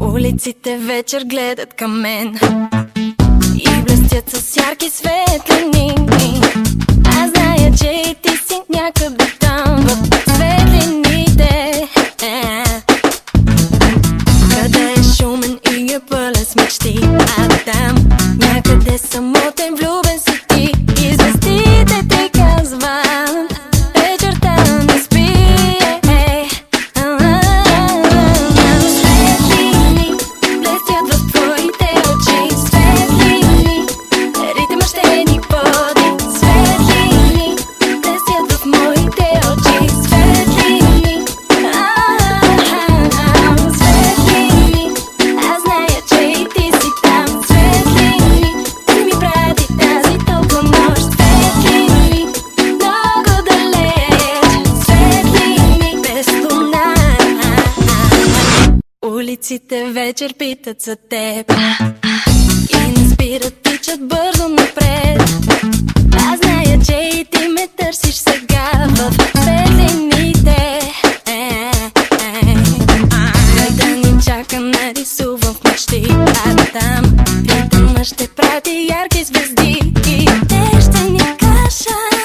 Улиците вечер гледат към мен. И блестят с ярки светлини Улиците вечер питат за теб. И не спират, тичат бързо напред. Аз зная, че и ти ме търсиш сега В светлините Край да ни чака нарисувам в мечти А там ритъмът ще прати ярки звезди. И те ще ни кажат